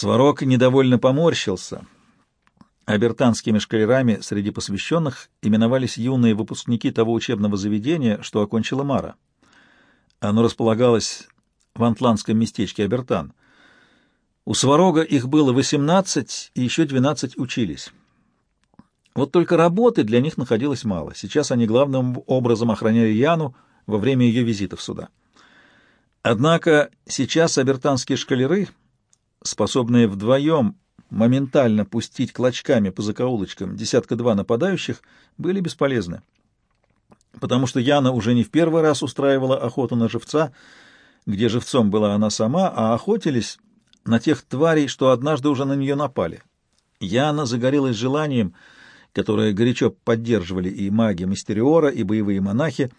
Сварог недовольно поморщился. Абертанскими шкалерами среди посвященных именовались юные выпускники того учебного заведения, что окончила Мара. Оно располагалось в антландском местечке Абертан. У Сварога их было 18, и еще 12 учились. Вот только работы для них находилось мало. Сейчас они главным образом охраняли Яну во время ее визитов сюда. Однако сейчас абертанские шкалеры, способные вдвоем моментально пустить клочками по закоулочкам десятка-два нападающих, были бесполезны. Потому что Яна уже не в первый раз устраивала охоту на живца, где живцом была она сама, а охотились на тех тварей, что однажды уже на нее напали. Яна загорелась желанием — которое горячо поддерживали и маги Мистериора, и боевые монахи,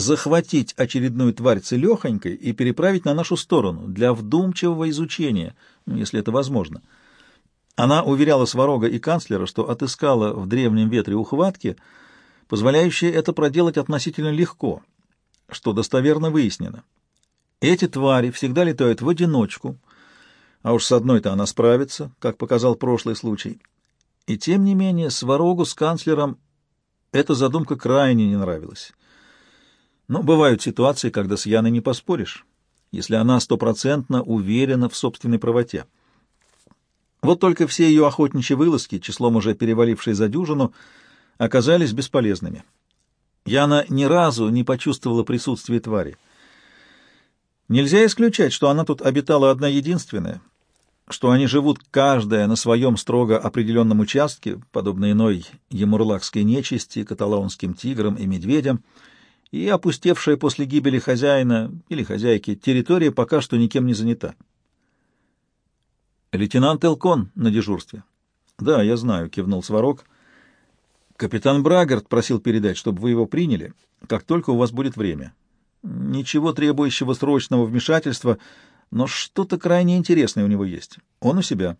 захватить очередную тварь целехонькой и переправить на нашу сторону для вдумчивого изучения, ну, если это возможно. Она уверяла Сварога и канцлера, что отыскала в древнем ветре ухватки, позволяющие это проделать относительно легко, что достоверно выяснено. Эти твари всегда летают в одиночку, а уж с одной-то она справится, как показал прошлый случай, и тем не менее Сварогу с канцлером эта задумка крайне не нравилась. Но бывают ситуации, когда с Яной не поспоришь, если она стопроцентно уверена в собственной правоте. Вот только все ее охотничьи вылазки, числом уже перевалившие за дюжину, оказались бесполезными. Яна ни разу не почувствовала присутствие твари. Нельзя исключать, что она тут обитала одна единственная, что они живут каждая на своем строго определенном участке, подобно иной емурлакской нечисти, каталонским тиграм и медведям, и опустевшая после гибели хозяина или хозяйки территория пока что никем не занята. «Лейтенант Элкон на дежурстве». «Да, я знаю», — кивнул Сварог. «Капитан Брагерт просил передать, чтобы вы его приняли, как только у вас будет время. Ничего требующего срочного вмешательства — но что-то крайне интересное у него есть. Он у себя.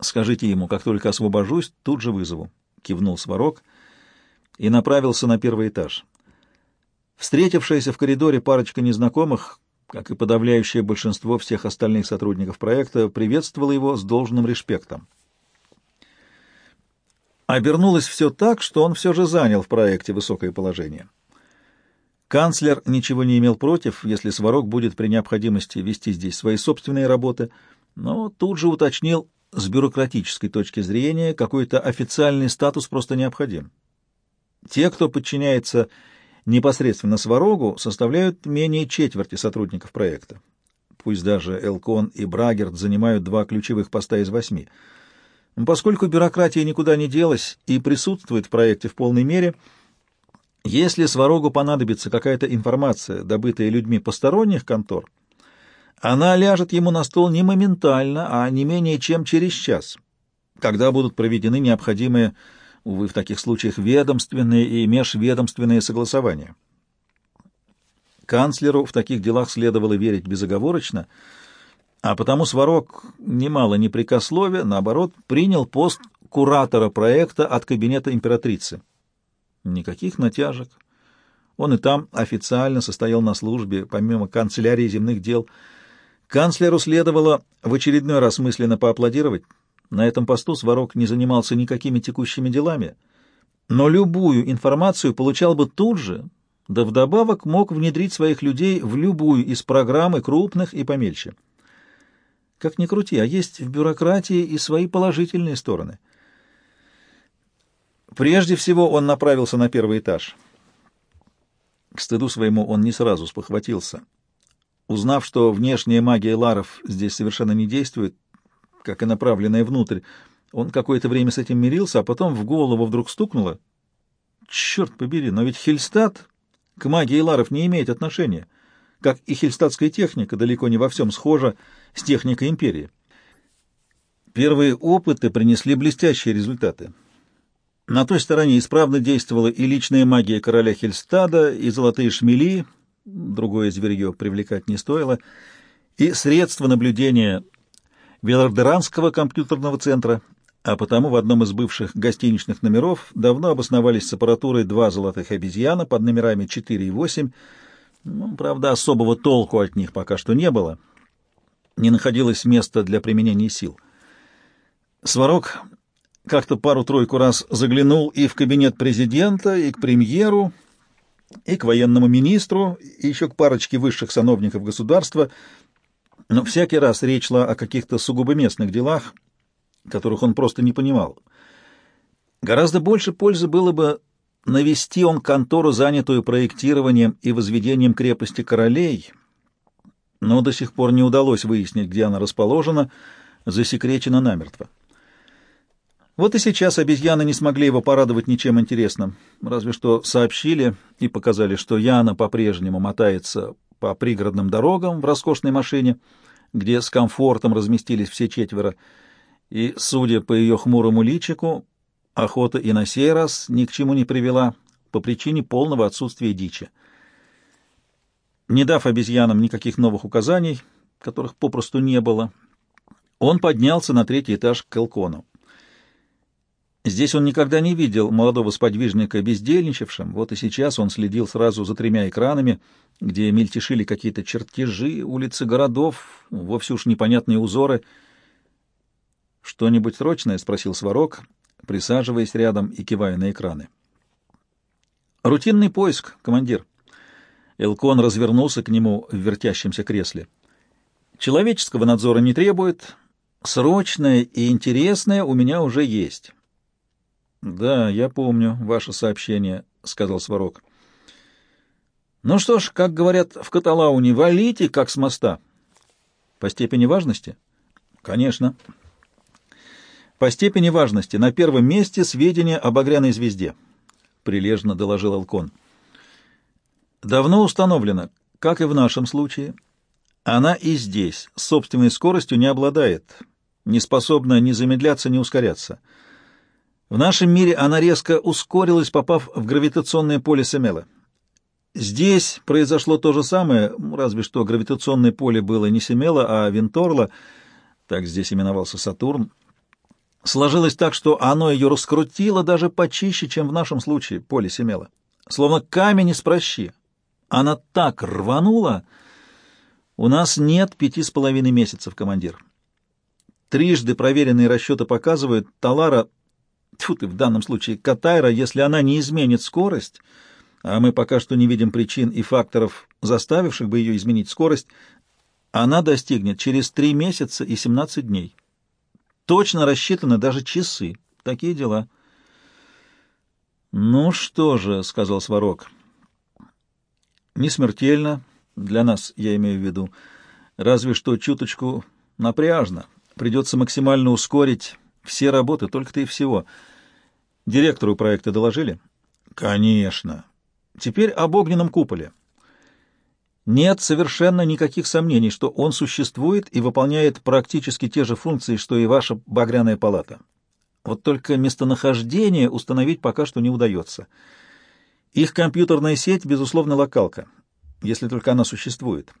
Скажите ему, как только освобожусь, тут же вызову. Кивнул Сварог и направился на первый этаж. Встретившаяся в коридоре парочка незнакомых, как и подавляющее большинство всех остальных сотрудников проекта, приветствовала его с должным респектом. Обернулось все так, что он все же занял в проекте высокое положение. Канцлер ничего не имел против, если Сварог будет при необходимости вести здесь свои собственные работы, но тут же уточнил, с бюрократической точки зрения какой-то официальный статус просто необходим. Те, кто подчиняется непосредственно Сварогу, составляют менее четверти сотрудников проекта. Пусть даже Элкон и Брагерт занимают два ключевых поста из восьми. Поскольку бюрократия никуда не делась и присутствует в проекте в полной мере — если Сварогу понадобится какая-то информация, добытая людьми посторонних контор, она ляжет ему на стол не моментально, а не менее чем через час, когда будут проведены необходимые, увы, в таких случаях ведомственные и межведомственные согласования. Канцлеру в таких делах следовало верить безоговорочно, а потому Сварог, немало непрекословия, наоборот, принял пост куратора проекта от кабинета императрицы. Никаких натяжек. Он и там официально состоял на службе, помимо канцелярии земных дел. Канцлеру следовало в очередной раз мысленно поаплодировать. На этом посту Сварог не занимался никакими текущими делами, но любую информацию получал бы тут же, да вдобавок мог внедрить своих людей в любую из программ и крупных, и помельче. Как ни крути, а есть в бюрократии и свои положительные стороны — Прежде всего он направился на первый этаж. К стыду своему он не сразу спохватился. Узнав, что внешняя магия Ларов здесь совершенно не действует, как и направленная внутрь, он какое-то время с этим мирился, а потом в голову вдруг стукнуло. Черт побери, но ведь Хельстад к магии Ларов не имеет отношения, как и хельстадская техника далеко не во всем схожа с техникой империи. Первые опыты принесли блестящие результаты. На той стороне исправно действовала и личная магия короля Хельстада, и золотые шмели, другое зверье привлекать не стоило, и средства наблюдения Велардеранского компьютерного центра, а потому в одном из бывших гостиничных номеров давно обосновались с аппаратурой два золотых обезьяна под номерами 4 и 8. Ну, правда, особого толку от них пока что не было. не находилось места для применения сил. Сварог как-то пару-тройку раз заглянул и в кабинет президента, и к премьеру, и к военному министру, и еще к парочке высших сановников государства, но всякий раз речь шла о каких-то сугубо местных делах, которых он просто не понимал. Гораздо больше пользы было бы навести он контору, занятую проектированием и возведением крепости королей, но до сих пор не удалось выяснить, где она расположена, засекречена намертво. Вот и сейчас обезьяны не смогли его порадовать ничем интересным, разве что сообщили и показали, что Яна по-прежнему мотается по пригородным дорогам в роскошной машине, где с комфортом разместились все четверо, и, судя по ее хмурому личику, охота и на сей раз ни к чему не привела по причине полного отсутствия дичи. Не дав обезьянам никаких новых указаний, которых попросту не было, он поднялся на третий этаж к Элкону. Здесь он никогда не видел молодого сподвижника бездельничавшим, вот и сейчас он следил сразу за тремя экранами, где мельтешили какие-то чертежи, улицы городов, вовсе уж непонятные узоры. «Что-нибудь срочное?» — спросил Сварог, присаживаясь рядом и кивая на экраны. «Рутинный поиск, командир». Элкон развернулся к нему в вертящемся кресле. «Человеческого надзора не требует. Срочное и интересное у меня уже есть». «Да, я помню ваше сообщение», — сказал Сварог. «Ну что ж, как говорят в Каталауне, валите, как с моста». «По степени важности?» «Конечно». «По степени важности на первом месте сведения об багряной звезде», — прилежно доложил Алкон. «Давно установлено, как и в нашем случае, она и здесь собственной скоростью не обладает, не способна ни замедляться, ни ускоряться». В нашем мире она резко ускорилась, попав в гравитационное поле Семела. Здесь произошло то же самое, разве что гравитационное поле было не Семела, а Винторла, так здесь именовался Сатурн. Сложилось так, что оно ее раскрутило даже почище, чем в нашем случае, поле Семела. Словно камень из прощи. Она так рванула. У нас нет пяти с половиной месяцев, командир. Трижды проверенные расчеты показывают, Талара Тьфу ты, в данном случае Катайра, если она не изменит скорость, а мы пока что не видим причин и факторов, заставивших бы ее изменить скорость, она достигнет через три месяца и семнадцать дней. Точно рассчитаны даже часы. Такие дела. «Ну что же», — сказал Сварог, — «не смертельно, для нас, я имею в виду, разве что чуточку напряжно. Придется максимально ускорить все работы, только-то и всего. Директору проекта доложили? Конечно. Теперь об огненном куполе. Нет совершенно никаких сомнений, что он существует и выполняет практически те же функции, что и ваша багряная палата. Вот только местонахождение установить пока что не удается. Их компьютерная сеть, безусловно, локалка, если только она существует.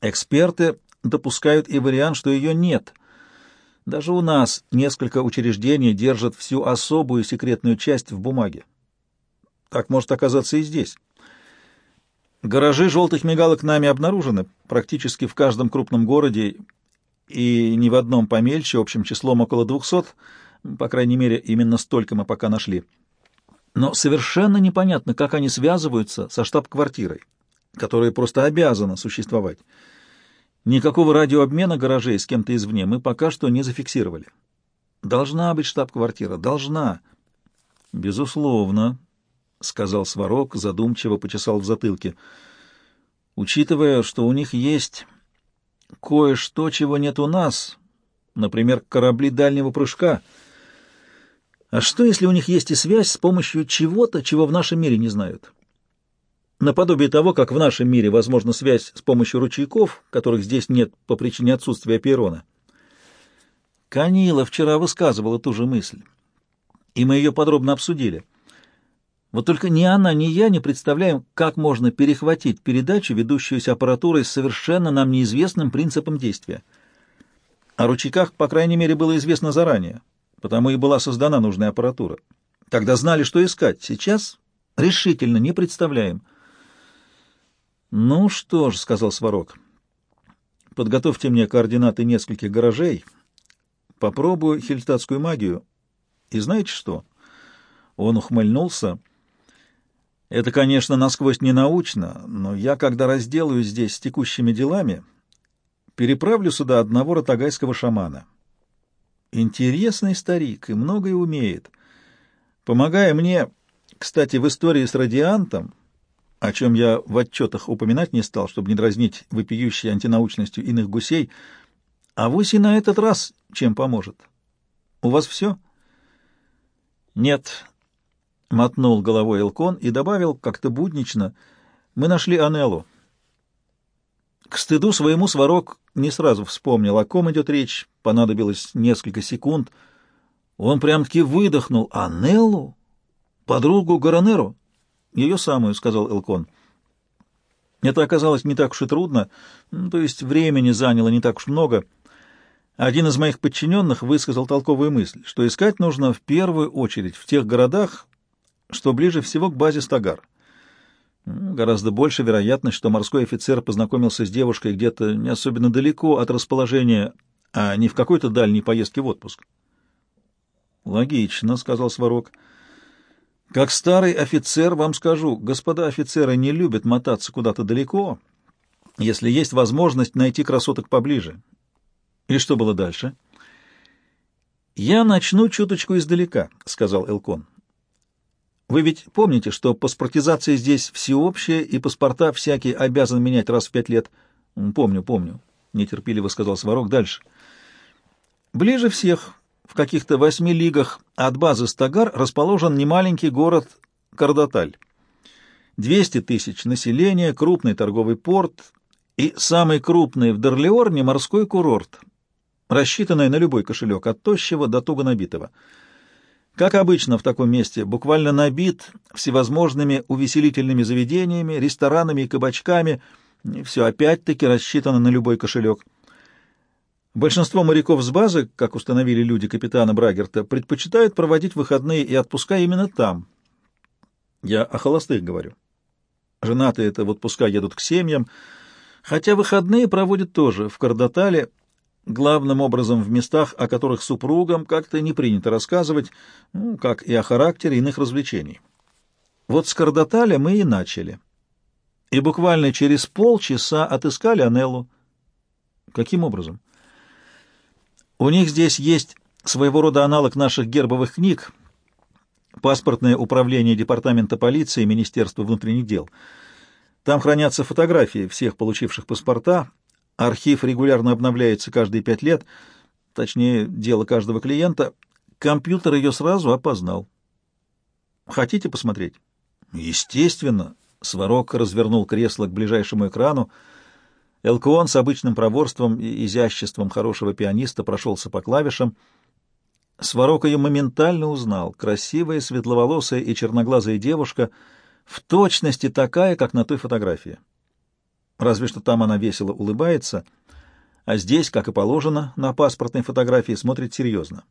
Эксперты допускают и вариант, что ее нет, даже у нас несколько учреждений держат всю особую секретную часть в бумаге. Так может оказаться и здесь. Гаражи желтых мигалок нами обнаружены практически в каждом крупном городе и ни в одном помельче, общим числом около двухсот, по крайней мере, именно столько мы пока нашли. Но совершенно непонятно, как они связываются со штаб-квартирой, которая просто обязана существовать. Никакого радиообмена гаражей с кем-то извне мы пока что не зафиксировали. Должна быть штаб-квартира, должна. Безусловно, сказал Сварог, задумчиво почесал в затылке. Учитывая, что у них есть кое-что, чего нет у нас, например, корабли дальнего прыжка. А что, если у них есть и связь с помощью чего-то, чего в нашем мире не знают? Наподобие того, как в нашем мире возможна связь с помощью ручейков, которых здесь нет по причине отсутствия перона. Канила вчера высказывала ту же мысль, и мы ее подробно обсудили. Вот только ни она, ни я не представляем, как можно перехватить передачу, ведущуюся аппаратурой с совершенно нам неизвестным принципом действия. О ручейках, по крайней мере, было известно заранее, потому и была создана нужная аппаратура. Тогда знали, что искать. Сейчас решительно не представляем — «Ну что ж», — сказал Сварог, Подготовьте мне координаты нескольких гаражей. Попробую хельтатскую магию. И знаете что? Он ухмыльнулся. Это, конечно, насквозь не научно, но я, когда разделаюсь здесь с текущими делами, переправлю сюда одного ротагайского шамана. Интересный старик и многое умеет. Помогая мне, кстати, в истории с радиантом, о чем я в отчетах упоминать не стал, чтобы не дразнить вопиющей антинаучностью иных гусей, а вось и на этот раз чем поможет. У вас все? Нет, — мотнул головой Элкон и добавил как-то буднично, — мы нашли Анеллу. К стыду своему Сварог не сразу вспомнил, о ком идет речь, понадобилось несколько секунд. Он прям-таки выдохнул. «Анеллу? Подругу Гаронеру?» «Ее самую», — сказал Элкон. Это оказалось не так уж и трудно, то есть времени заняло не так уж много. Один из моих подчиненных высказал толковую мысль, что искать нужно в первую очередь в тех городах, что ближе всего к базе Стагар. Гораздо больше вероятность, что морской офицер познакомился с девушкой где-то не особенно далеко от расположения, а не в какой-то дальней поездке в отпуск. «Логично», — сказал Сварог. Как старый офицер вам скажу, господа офицеры не любят мотаться куда-то далеко, если есть возможность найти красоток поближе. И что было дальше? «Я начну чуточку издалека», — сказал Элкон. «Вы ведь помните, что паспортизация здесь всеобщая, и паспорта всякие обязан менять раз в пять лет?» «Помню, помню», — нетерпеливо сказал Сварог. «Дальше». «Ближе всех в каких-то восьми лигах от базы Стагар расположен немаленький город Кардаталь. 200 тысяч населения, крупный торговый порт и самый крупный в Дорлеорне морской курорт, рассчитанный на любой кошелек, от тощего до туго набитого. Как обычно в таком месте, буквально набит всевозможными увеселительными заведениями, ресторанами и кабачками, все опять-таки рассчитано на любой кошелек. Большинство моряков с базы, как установили люди капитана Брагерта, предпочитают проводить выходные и отпуска именно там. Я о холостых говорю. Женатые это в отпуска едут к семьям, хотя выходные проводят тоже в Кардатале, главным образом в местах, о которых супругам как-то не принято рассказывать, ну, как и о характере иных развлечений. Вот с Кардаталя мы и начали. И буквально через полчаса отыскали Анеллу. Каким образом? У них здесь есть своего рода аналог наших гербовых книг, паспортное управление Департамента полиции Министерства внутренних дел. Там хранятся фотографии всех получивших паспорта, архив регулярно обновляется каждые пять лет, точнее, дело каждого клиента. Компьютер ее сразу опознал. Хотите посмотреть? Естественно. Сварог развернул кресло к ближайшему экрану, Элкуон с обычным проворством и изяществом хорошего пианиста прошелся по клавишам. Сварог ее моментально узнал. Красивая, светловолосая и черноглазая девушка, в точности такая, как на той фотографии. Разве что там она весело улыбается, а здесь, как и положено, на паспортной фотографии смотрит серьезно.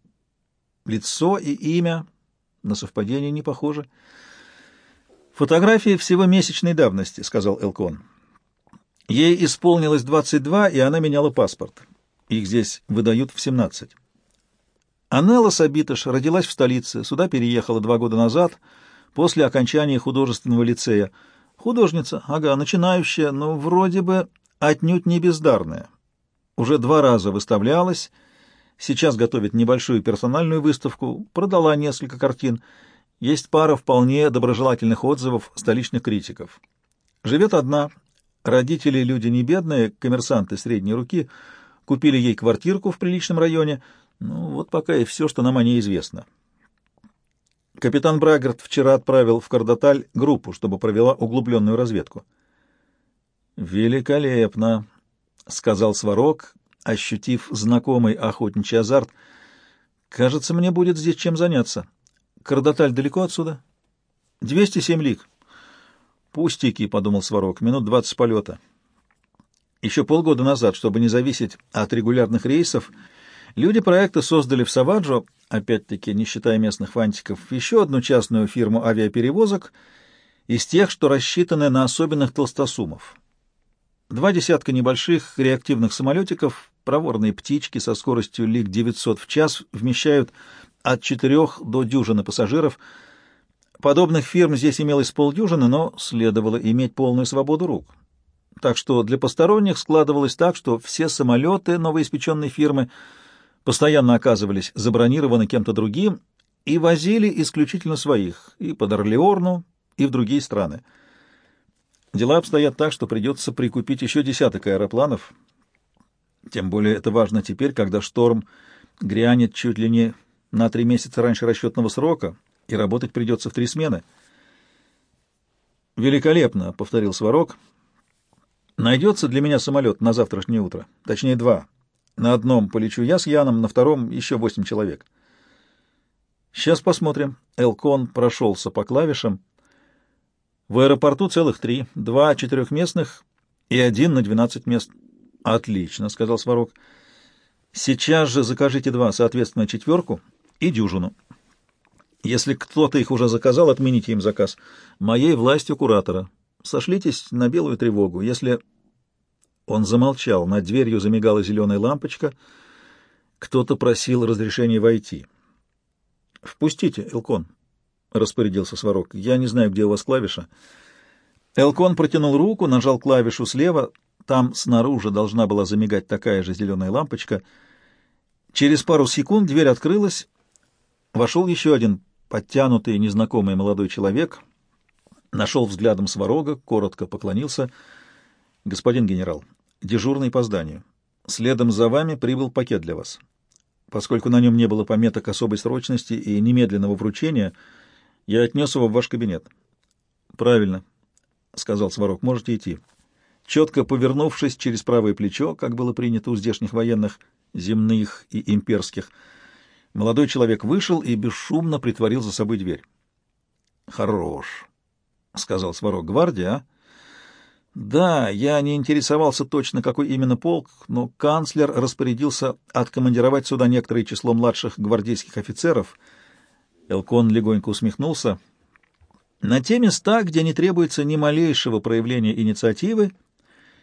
Лицо и имя на совпадение не похожи. «Фотографии всего месячной давности», — сказал Элкон. Ей исполнилось 22, и она меняла паспорт. Их здесь выдают в 17. Анелла Сабитыш родилась в столице, сюда переехала два года назад, после окончания художественного лицея. Художница, ага, начинающая, но вроде бы отнюдь не бездарная. Уже два раза выставлялась, сейчас готовит небольшую персональную выставку, продала несколько картин. Есть пара вполне доброжелательных отзывов столичных критиков. Живет одна, Родители люди не бедные, коммерсанты средней руки, купили ей квартирку в приличном районе. Ну, вот пока и все, что нам о ней известно. Капитан Брагерт вчера отправил в Кардаталь группу, чтобы провела углубленную разведку. «Великолепно», — сказал Сварог, ощутив знакомый охотничий азарт. «Кажется, мне будет здесь чем заняться. Кардаталь далеко отсюда?» «Двести семь лиг. «Пустяки», — подумал Сварог, — «минут двадцать полета». Еще полгода назад, чтобы не зависеть от регулярных рейсов, люди проекта создали в Саваджо, опять-таки не считая местных фантиков, еще одну частную фирму авиаперевозок из тех, что рассчитаны на особенных толстосумов. Два десятка небольших реактивных самолетиков, проворные птички со скоростью Лиг-900 в час вмещают от четырех до дюжины пассажиров. Подобных фирм здесь имелось полдюжины, но следовало иметь полную свободу рук. Так что для посторонних складывалось так, что все самолеты новоиспеченной фирмы постоянно оказывались забронированы кем-то другим и возили исключительно своих и под Орлеорну, и в другие страны. Дела обстоят так, что придется прикупить еще десяток аэропланов. Тем более это важно теперь, когда шторм грянет чуть ли не на три месяца раньше расчетного срока, и работать придется в три смены. «Великолепно», — повторил Сварог. «Найдется для меня самолет на завтрашнее утро. Точнее, два. На одном полечу я с Яном, на втором еще восемь человек». «Сейчас посмотрим». Элкон прошелся по клавишам. «В аэропорту целых три. Два четырехместных и один на двенадцать мест». «Отлично», — сказал Сварог. «Сейчас же закажите два, соответственно, четверку и дюжину. Если кто-то их уже заказал, отмените им заказ. Моей властью куратора. Сошлитесь на белую тревогу. Если...» Он замолчал. Над дверью замигала зеленая лампочка. Кто-то просил разрешения войти. «Впустите, Элкон», — распорядился Сварог. «Я не знаю, где у вас клавиша». Элкон протянул руку, нажал клавишу слева. Там снаружи должна была замигать такая же зеленая лампочка. Через пару секунд дверь открылась. Вошел еще один подтянутый, незнакомый молодой человек. Нашел взглядом Сварога, коротко поклонился. «Господин генерал, дежурный по зданию. Следом за вами прибыл пакет для вас». Поскольку на нем не было пометок особой срочности и немедленного вручения, я отнес его в ваш кабинет. — Правильно, — сказал Сварог, — можете идти. Четко повернувшись через правое плечо, как было принято у здешних военных, земных и имперских, молодой человек вышел и бесшумно притворил за собой дверь. — Хорош, — сказал Сварог, — гвардия, а? Да, я не интересовался точно, какой именно полк, но канцлер распорядился откомандировать сюда некоторое число младших гвардейских офицеров. Элкон легонько усмехнулся. На те места, где не требуется ни малейшего проявления инициативы,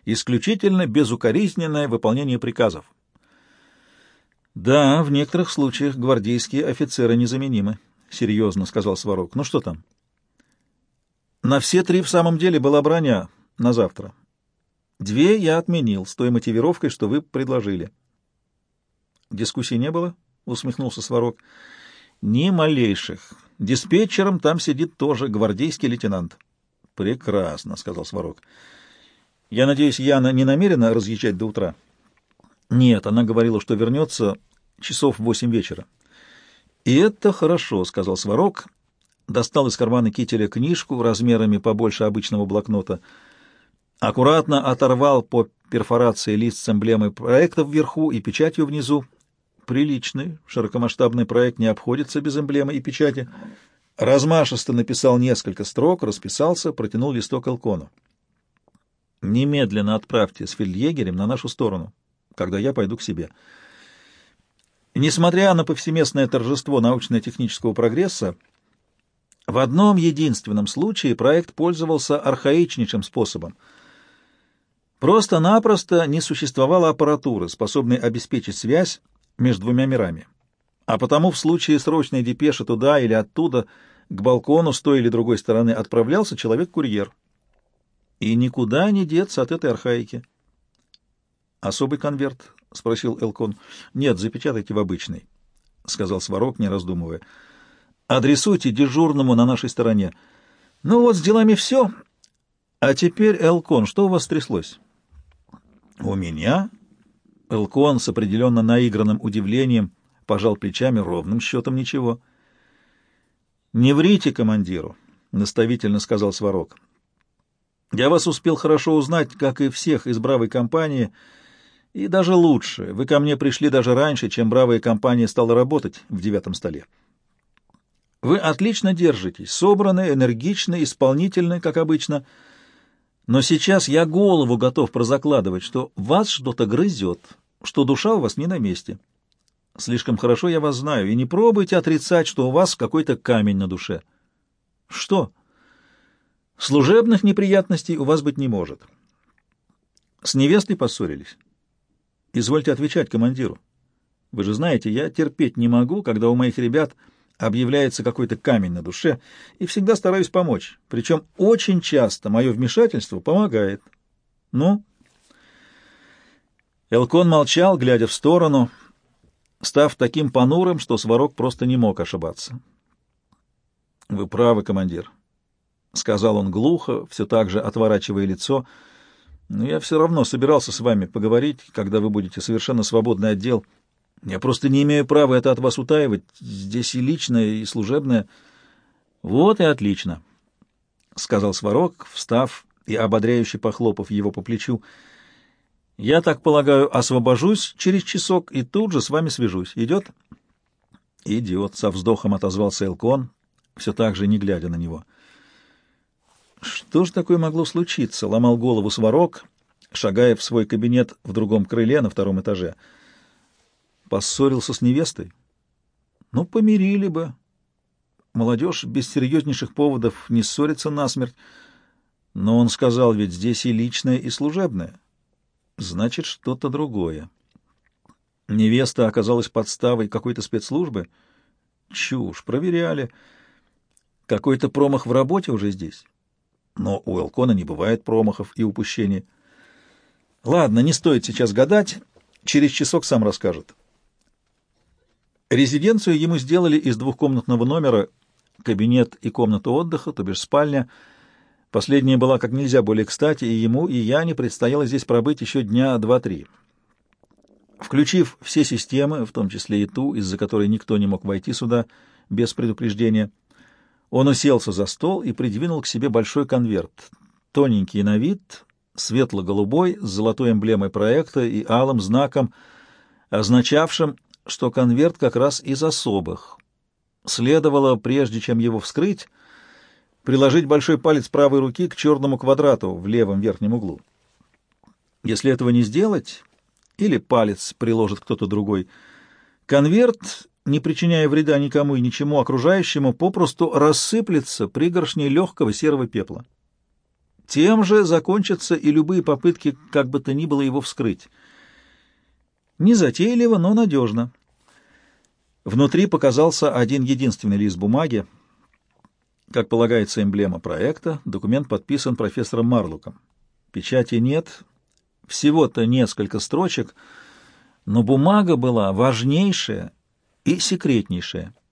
исключительно безукоризненное выполнение приказов. Да, в некоторых случаях гвардейские офицеры незаменимы, — серьезно сказал Сварог. Ну что там? На все три в самом деле была броня, на завтра. Две я отменил с той мотивировкой, что вы предложили. Дискуссий не было? Усмехнулся Сварог. Ни малейших. Диспетчером там сидит тоже гвардейский лейтенант. Прекрасно, сказал Сварог. Я надеюсь, Яна не намерена разъезжать до утра? Нет, она говорила, что вернется часов восемь вечера. И это хорошо, сказал Сварог. Достал из кармана кителя книжку размерами побольше обычного блокнота — аккуратно оторвал по перфорации лист с эмблемой проекта вверху и печатью внизу. Приличный, широкомасштабный проект не обходится без эмблемы и печати. Размашисто написал несколько строк, расписался, протянул листок Элкону. «Немедленно отправьте с фельдъегерем на нашу сторону, когда я пойду к себе». Несмотря на повсеместное торжество научно-технического прогресса, в одном единственном случае проект пользовался архаичнейшим способом — Просто-напросто не существовало аппаратуры, способной обеспечить связь между двумя мирами. А потому в случае срочной депеши туда или оттуда к балкону с той или другой стороны отправлялся человек-курьер. И никуда не деться от этой архаики. «Особый конверт?» — спросил Элкон. «Нет, запечатайте в обычный», — сказал Сварог, не раздумывая. «Адресуйте дежурному на нашей стороне. Ну вот, с делами все. А теперь, Элкон, что у вас стряслось?» «У меня?» Элкон с определенно наигранным удивлением пожал плечами ровным счетом ничего. «Не врите командиру», — наставительно сказал Сварог. «Я вас успел хорошо узнать, как и всех из бравой компании, и даже лучше. Вы ко мне пришли даже раньше, чем бравая компания стала работать в девятом столе. Вы отлично держитесь, собраны, энергичны, исполнительны, как обычно». Но сейчас я голову готов прозакладывать, что вас что-то грызет, что душа у вас не на месте. Слишком хорошо я вас знаю, и не пробуйте отрицать, что у вас какой-то камень на душе. Что? Служебных неприятностей у вас быть не может. С невестой поссорились? Извольте отвечать командиру. Вы же знаете, я терпеть не могу, когда у моих ребят объявляется какой-то камень на душе, и всегда стараюсь помочь. Причем очень часто мое вмешательство помогает. Ну? Элкон молчал, глядя в сторону, став таким понурым, что Сварог просто не мог ошибаться. — Вы правы, командир, — сказал он глухо, все так же отворачивая лицо, — но я все равно собирался с вами поговорить, когда вы будете совершенно свободный отдел. Я просто не имею права это от вас утаивать. Здесь и личное, и служебное. Вот и отлично, — сказал Сварог, встав и ободряюще похлопав его по плечу. Я так полагаю, освобожусь через часок и тут же с вами свяжусь. Идет? Идет, — со вздохом отозвался Элкон, все так же не глядя на него. — что ж такое могло случиться? Ломал голову сварог, шагая в свой кабинет в другом крыле на втором этаже. Поссорился с невестой? Ну, помирили бы. Молодежь без серьезнейших поводов не ссорится насмерть. Но он сказал, ведь здесь и личное, и служебное. Значит, что-то другое. Невеста оказалась подставой какой-то спецслужбы? Чушь, проверяли. Какой-то промах в работе уже здесь? Но у Элкона не бывает промахов и упущений. Ладно, не стоит сейчас гадать, через часок сам расскажет. Резиденцию ему сделали из двухкомнатного номера, кабинет и комната отдыха, то бишь спальня. Последняя была как нельзя более кстати, и ему, и Яне предстояло здесь пробыть еще дня два-три. Включив все системы, в том числе и ту, из-за которой никто не мог войти сюда без предупреждения, он уселся за стол и придвинул к себе большой конверт, тоненький на вид, светло-голубой, с золотой эмблемой проекта и алым знаком, означавшим, что конверт как раз из особых. Следовало, прежде чем его вскрыть, приложить большой палец правой руки к черному квадрату в левом верхнем углу. Если этого не сделать, или палец приложит кто-то другой, конверт не причиняя вреда никому и ничему окружающему, попросту рассыплется пригоршней легкого серого пепла. Тем же закончатся и любые попытки как бы то ни было его вскрыть. Незатейливо, но надежно. Внутри показался один единственный лист бумаги. Как полагается эмблема проекта, документ подписан профессором Марлуком. Печати нет, всего-то несколько строчек, но бумага была важнейшая и секретнейшее —